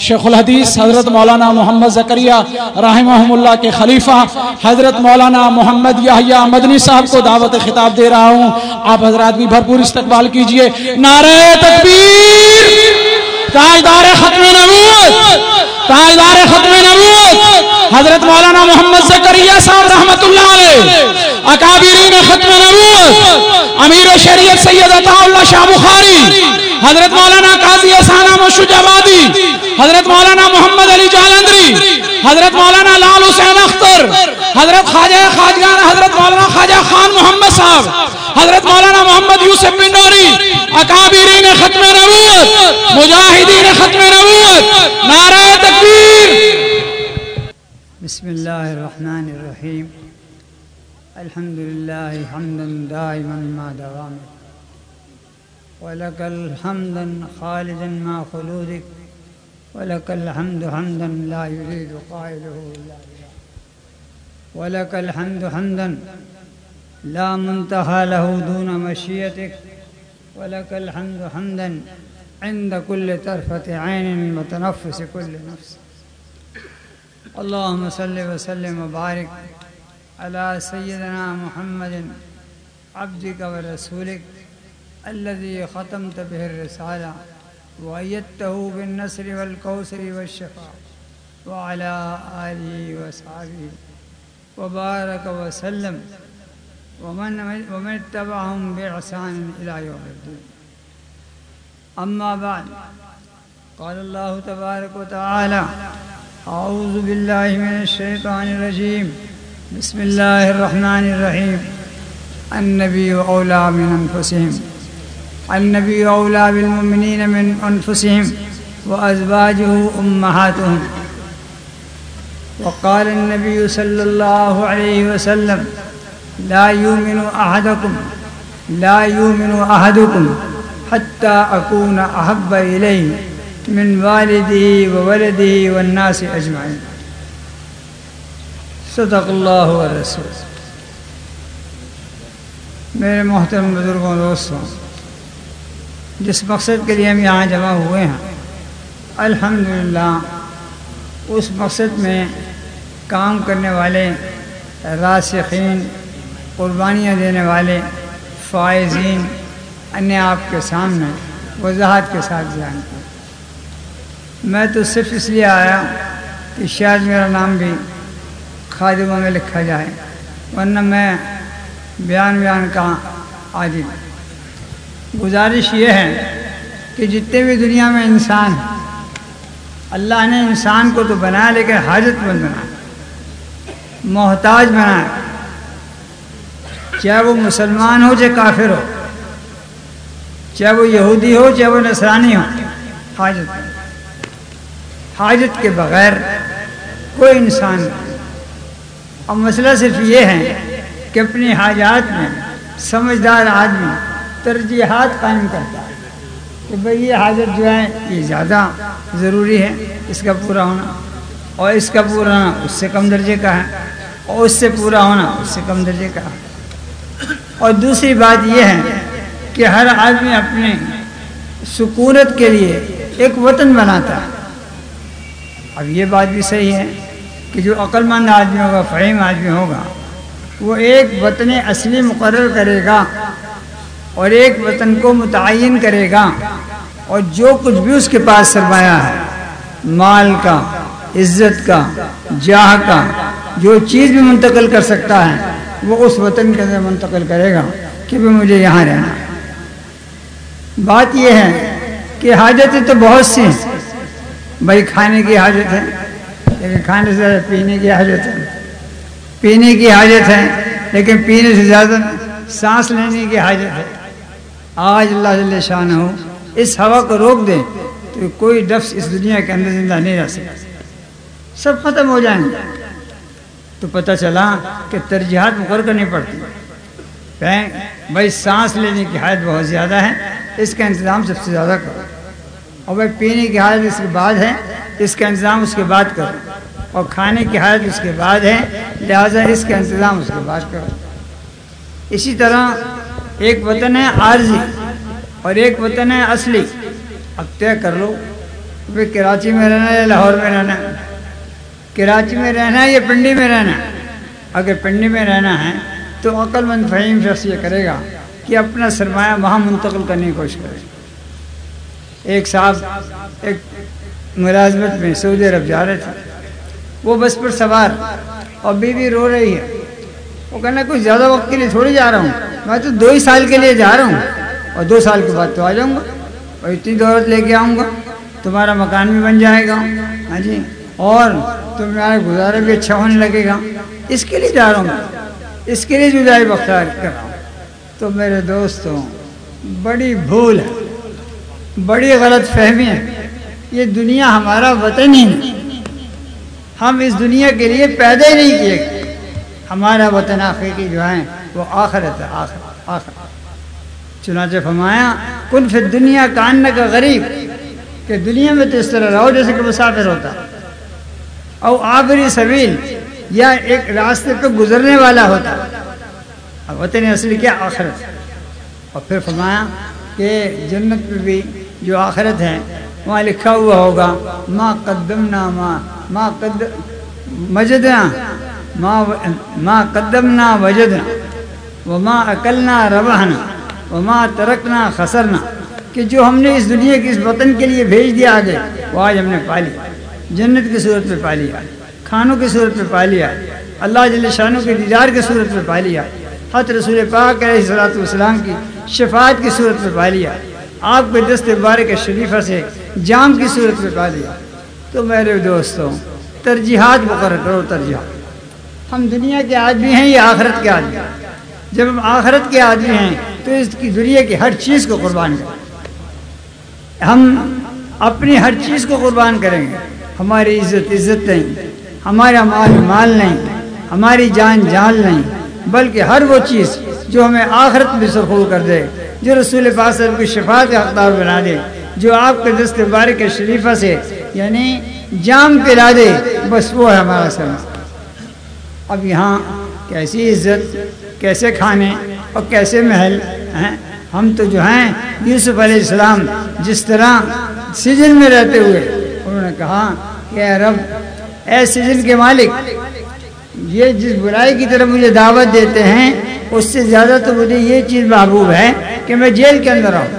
شیخ الحدیث حضرت مولانا محمد زکریہ رحمہ اللہ کے خلیفہ حضرت مولانا محمد یحییٰ مدنی صاحب کو دعوت خطاب دے رہا ہوں۔ آپ حضرات بھی بھرپور استقبال کیجیے۔ نعرہ تکبیر، تاجدار ختم نبوت، تاجدار ختم نبوت۔ حضرت مولانا محمد زکریہ صاحب رحمت اللہ علیہ، اکابرین ختم نبوت۔ امیر شریعت سید عطا اللہ شاہ بخاری حضرت مولانا قاضی احسانہ مشج آبادی حضرت مولانا محمد علی جالندری حضرت مولانا لال حسین اختر، حضرت خواجہ خواجگان، حضرت مولانا خواجہ خان محمد صاحب، حضرت مولانا محمد یوسف بنڈوری اکابرین ختم نبوت، مجاہدین ختم نبوت، نعرہ تکبیر۔ بسم اللہ الرحمن الرحیم۔ الحمد للہ حمدا دائما ما دوامک ولك الحمد خالدا مع خلودك ولك الحمد حمدا لا يريد قائله إلا ولك الحمد حمدا لا منتهى له دون مشيتك ولك الحمد حمدا عند كل طرفة عين وتنفس كل نفس. اللهم صل وسلم وبارك على سيدنا محمد عبدك ورسولك. الذي ختمت به الرسالة وأيدته بالنصر والكوثر والشفاء وعلى آله وصحبه. وبارك وسلم. ومن ومن اتبعهم بإحسان إلى يوم الدين. أما بعد قال الله تبارك وتعالى أعوذ بالله من الشيطان الرجيم. بسم الله الرحمن الرحيم. النبي أولى من أنفسهم. النبي أولى بالمؤمنين من أنفسهم وأزواجه أمهاتهم. وقال النبي صلى الله عليه وسلم لا يؤمن أحدكم لا يؤمن أحدكم حتى أكون أحب إليه من والده وولده والناس أجمعين. صدق الله والرسول میرے محترم بزرگوں دوستوں جس مقصد کے لیے ہم یہاں جمع ہوئے ہیں۔ الحمدللہ، اس مقصد میں کام کرنے والے، راسخین، قربانیاں دینے والے، فائزین انہیں آپ کے سامنے، وضاحت کے ساتھ بیان کیا۔ میں تو صرف اس لیے آیا کہ شاید میرا نام بھی خادموں میں لکھا جائے، ورنہ میں بیان بیان کا عاجل گزارش یہ ہے کہ جتنے بھی دنیا میں انسان اللہ نے انسان کو تو بنایا لیکن حاجت مند بنا محتاج بنایا۔ چاہے وہ مسلمان ہو، چاہے کافر ہو، چاہے وہ یہودی ہو، چاہے وہ نصرانی ہو، حاجت حاجت کے بغیر کوئی انسان نہیں۔ اور مسئلہ صرف یہ ہے کہ اپنی حاجات میں سمجھدار آدمی ترجیحات قائم کرتا ہے۔ کہ بھئی یہ حاجت جو ہے، یہ زیادہ ضروری ہے، اس کا پورا ہونا۔ اور اس کا پورا ہونا اس سے کم درجے کا ہے۔ اور اس سے پورا ہونا اس سے کم درجے کا ہے۔ اور دوسری بات یہ ہے کہ ہر آدمی اپنے سکونت کے لیے ایک وطن بناتا ہے۔ اب یہ بات بھی صحیح ہے کہ جو عقل مند آدمی ہوگا فہیم آدمی ہوگا، وہ ایک وطن اصلی مقرر کرے گا۔ اور ایک وطن کو متعین کرے گا اور جو کچھ بھی اس کے پاس سرمایہ ہے، مال کا، عزت کا، جاہ کا، جو چیز بھی منتقل کر سکتا ہے، وہ اس وطن کے اندر منتقل کرے گا کہ بھی مجھے یہاں رہنا بات یہ ہے کہ حاجتیں تو بہت سی ہیں۔ بھائی کھانے کی حاجت ہے، لیکن کھانے سے زیادہ پینے کی حاجت ہے۔ پینے کی حاجت ہے، لیکن پینے سے زیادہ سانس لینے کی حاجت ہے۔ آج اللہ جل شان ہو اس ہوا کو روک دے تو کوئی ڈفس اس دنیا کے اندر زندہ نہیں رہ سکتا۔ سب ختم ہو جائیں گے۔ تو پتہ چلا کہ ترجیحات مقرر کرنی پڑتی۔ بھائی، سانس لینے کی حالت بہت زیادہ ہے۔ اس کا انتظام سب سے زیادہ کرو۔ اور بھائی، پینے کی حالت اس کے بعد ہے۔ اس کا انتظام اس کے بعد کرو۔ اور کھانے کی حالت اس کے بعد ہے۔ لہٰذا اس کا انتظام اس کے بعد کرو۔ اسی طرح ایک وطن ہے عارضی اور ایک وطن ہے اصلی۔ اب طے کر لو بھی کراچی میں رہنا ہے یا لاہور میں رہنا ہے۔ کراچی میں رہنا ہے یا پنڈی میں رہنا ہے؟ اگر پنڈی میں رہنا ہے تو عقل مند فہیم شخص یہ کرے گا کہ اپنا سرمایہ وہاں منتقل کرنے کی کوشش کرے۔ ایک صاحب، ایک ملازمت میں سعودی عرب جا رہے تھے۔ وہ بس پر سوار اور بیوی رو رہی ہے۔ وہ کہنا کچھ زیادہ وقت کے لیے تھوڑی جا رہا ہوں۔ میں تو دو ہی سال کے لیے جا رہا ہوں اور دو سال کے بعد تو آ جاؤں گا اور اتنی دولت لے کے آؤں گا، تمہارا مکان بھی بن جائے گا۔ ہاں جی؟ اور تمہارا گزارا بھی اچھا ہونے لگے گا۔ اس کے لیے جا رہا ہوں اس کے لیے جدائی بختار کر رہا ہوں۔ تو میرے دوستوں بڑی بھول ہے، بڑی غلط فہمی ہے۔ یہ دنیا ہمارا وطن ہی نہیں۔ ہم اس دنیا کے لیے پیدا ہی نہیں کیے۔ گئے ہمارا وطن آخر کی جو ہیں وہ آخرت ہے، آخر آخر۔ چنانچہ فرمایا، کن فی دنیا کان کا غریب، کہ دنیا میں تو اس طرح رہو جیسے کہ مسافر ہوتا۔ او آبری سبیل، یا ایک راستے پہ گزرنے والا ہوتا۔ اب وطن اصلی کیا آخرت؟ اور پھر فرمایا کہ جنت پہ بھی جو آخرت ہے، وہاں لکھا ہوا ہوگا، ما قدمنا، ما ما قد مجدنا، ما ما قدمنا وجدنا وما اکلنا ربحنا وما ترکنا خسرنا کہ جو ہم نے اس دنیا کی اس وطن کے لیے بھیج دیا آگے، وہ آج ہم نے پا لیا جنت کی صورت میں پا لیا کھانوں کی صورت میں پا لیا اللہ جل شانوں کے دیدار کی صورت میں پا لیا حت رسول پاک علیہ صلاحت والسلام کی شفاعت کی صورت میں پا لیا آپ کے دست بارک شریفہ سے جام کی صورت میں پا لیا تو میرے دوستوں ترجیحات مقرر کرو، ترجیحات۔ ہم دنیا کے آدمی ہیں یا آخرت کے آدمی؟ ہیں جب ہم آخرت کے آدمی ہیں تو اس کی دنیا کی ہر چیز کو قربان کریں۔ ہم اپنی ہر چیز کو قربان کریں گے۔ ہماری عزت عزت نہیں۔ ہمارا مال مال نہیں۔ ہماری جان جان نہیں۔ بلکہ ہر وہ چیز جو ہمیں آخرت میں سرخور کر دے، جو رسول فاصل کی شفاعت کا حقدار بنا دے، جو آپ کے دست بارک شریفہ سے یعنی جام پلا دے، بس وہ ہے ہمارا سر۔ اب یہاں کیسی عزت کیسے کھانے اور کیسے محل، ہیں؟ ہم تو جو ہیں یوسف علیہ السلام جس طرح سجن میں رہتے ہوئے، انہوں نے کہا کہ اے رب، اے سجن کے مالک، یہ جس برائی کی طرف مجھے دعوت دیتے ہیں، اس سے زیادہ تو مجھے یہ چیز محبوب ہے کہ میں جیل کے اندر آؤں۔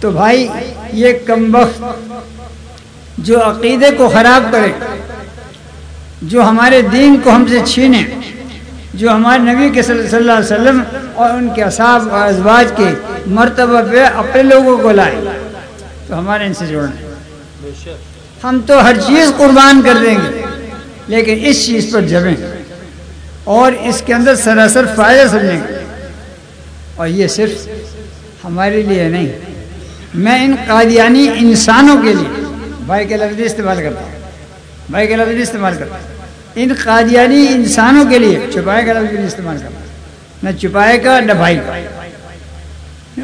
تو بھائی، یہ کم وقت جو عقیدے کو خراب کرے، جو ہمارے دین کو ہم سے چھینے جو ہمارے نبی کے صلی اللہ علیہ وسلم اور ان کے اصحاب اور ازواج کے مرتبہ پہ اپنے لوگوں کو لائے۔ تو ہمارے ان سے جوڑنا ہم تو ہر چیز قربان کر دیں گے، لیکن اس چیز پر جبیں اور اس کے اندر سراسر فائدہ سمجھیں گے۔ اور یہ صرف ہمارے لیے نہیں، میں ان قادیانی انسانوں کے لیے۔ بھائی کے لفظ استعمال کرتا ہوں۔ بھائی کے لفظ استعمال کرتا ہوں۔ ان قادیانی انسانوں کے لیے، چھپائے کا لفظ بھی استعمال کرتا۔ نہ چھپائے کا، نہ بھائی کا۔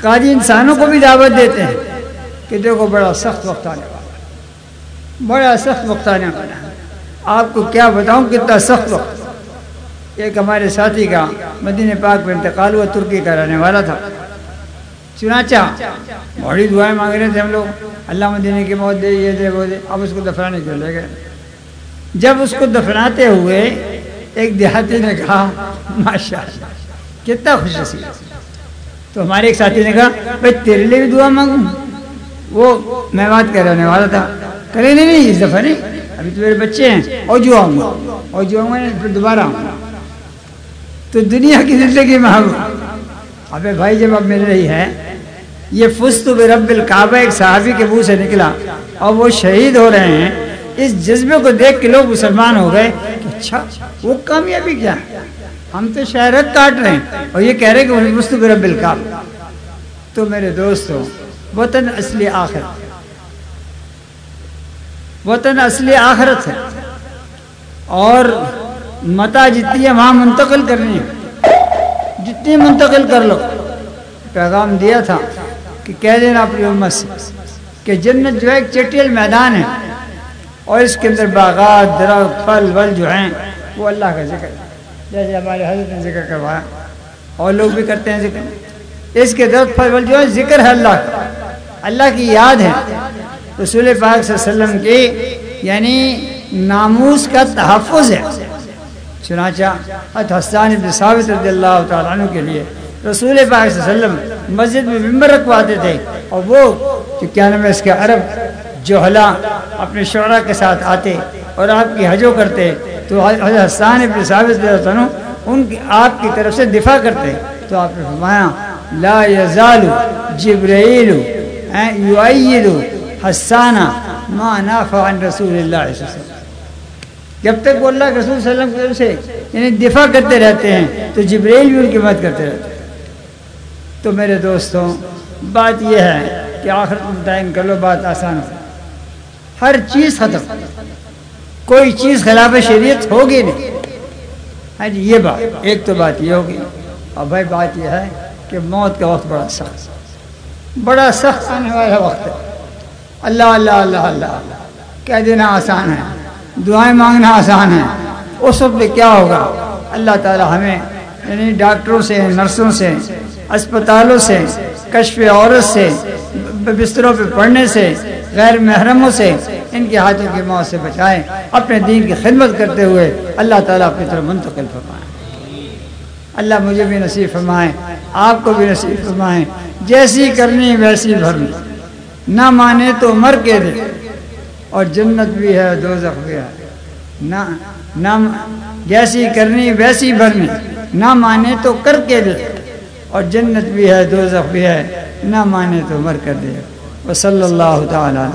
قادی انسانوں کو بھی دعوت دیتے ہیں کہ دیکھو بڑا سخت وقت آنے والا بڑا سخت وقت آنے والا آپ کو کیا بتاؤں، کتنا سخت وقت۔ ایک ہمارے ساتھی کا مدینہ پاک میں انتقال ہوا، ترکی کا رہنے والا تھا۔ چنانچہ بڑی دعائیں مانگ رہے تھے ہم لوگ۔ اللہ مدینہ کی موت دے، یہ دے، وہ دے۔ اب اس کو دفنانے کے لے گئے۔ جب اس کو دفناتے ہوئے ایک دیہاتی نے کہا، ماشاء اللہ، کتنا خوش نصیب۔ تو ہمارے ایک ساتھی نے کہا، بھائی، تیرے لیے بھی دعا مانگوں۔ وہ میں بات کر رہنے والا تھا۔ کرے نہیں نہیں، اس دفعہ نہیں۔ ابھی تو میرے بچے ہیں۔ اور جو آؤں گا، اور جو آؤں گا، پھر دوبارہ آؤں گا۔ تو دنیا کی زندگی میں ہم ابے بھائی، جب اب مل رہی ہے یہ فست رب الکعبہ ایک صحابی کے منہ سے نکلا اور وہ شہید ہو رہے ہیں۔ اس جذبے کو دیکھ کے لوگ مسلمان ہو گئے کہ اچھا وہ کامیابی کیا ہے؟ ہم تو شہرت کاٹ رہے ہیں۔ اور یہ کہہ رہے کہ فست رب تو میرے دوستوں وطن اصلی آخرت وطن اصلی آخرت ہے۔ اور متا جتنی ہے وہاں منتقل کرنی ہے، جتنی منتقل کر لو۔ پیغام دیا تھا کہ کہہ دینا اپنی امت سے کہ جنت جو ہے ایک چٹیل میدان ہے۔ اور اس کے اندر باغات، درخت، پھل، ول جو ہیں، وہ اللہ کا ذکر ہے۔ جیسے ہمارے حضرت نے ذکر کروایا۔ اور لوگ بھی کرتے ہیں ذکر۔ اس کے درخت، پھل، ول جو ہے ذکر ہے اللہ کا۔ اللہ کی یاد ہے۔ رسول پاک صلی اللہ علیہ وسلم کی یعنی ناموس کا تحفظ ہے۔ چنانچہ حسان ابن ثابت رضی اللہ تعالیٰ عنہ کے لیے رسول پاک صلی اللہ علیہ وسلم مسجد میں ممبر رکھواتے تھے۔ اور وہ کیا نام ہے، اس کے عرب جوہلا اپنے شعرا کے ساتھ آتے اور آپ کی حجو کرتے، تو حضرت حسان ابن ثابت ان کی، آپ کی طرف سے دفاع کرتے۔ تو آپ نے فرمایا، لا یزال جبرائیل یؤید حسانہ ما نافع عن رسول اللہ علیہ وسلم۔ جب تک وہ اللہ کے رسول صلی اللہ علیہ وسلم سے یعنی دفاع کرتے رہتے ہیں، تو جبریل بھی ان کی مدد کرتے رہتے۔ ہیں تو میرے دوستوں، بات یہ ہے کہ آخر متعین کر لو، بات آسان ہو۔ ہر چیز ختم۔ کوئی چیز خلاف شریعت ہوگی نہیں۔ ہاں جی یہ بات۔ ایک تو بات یہ ہوگی۔ اور بھائی، بات یہ ہے کہ موت کا وقت بڑا سخت بڑا سخت آنے والا وقت ہے۔ اللہ اللہ اللہ اللہ۔ کہہ دینا آسان ہے۔ دعائیں مانگنا آسان ہے۔ اس وقت پہ کیا ہوگا؟ اللہ تعالی ہمیں یعنی ڈاکٹروں سے، نرسوں سے، اسپتالوں سے، کشف عورت سے بستروں پہ پڑھنے سے، غیر محرموں سے ان کے ہاتھوں کی موت سے بچائیں، اپنے دین کی خدمت کرتے ہوئے اللہ تعالیٰ اپنی طرف منتقل فرمائیں۔ اللہ مجھے بھی نصیب فرمائیں، آپ کو بھی نصیب فرمائیں۔ جیسی کرنی، ویسی بھرنی۔ نہ مانے تو مر کے دے۔ اور جنت بھی ہے، دوزخ بھی ہے۔ نہ نہ جیسی کرنی، ویسی بھرنی۔ نہ مانے تو کر کے دے۔ اور جنت بھی ہے، دوزخ بھی ہے۔ نہ مانے تو مر کر دے۔ وصلی اللہ تعالیٰ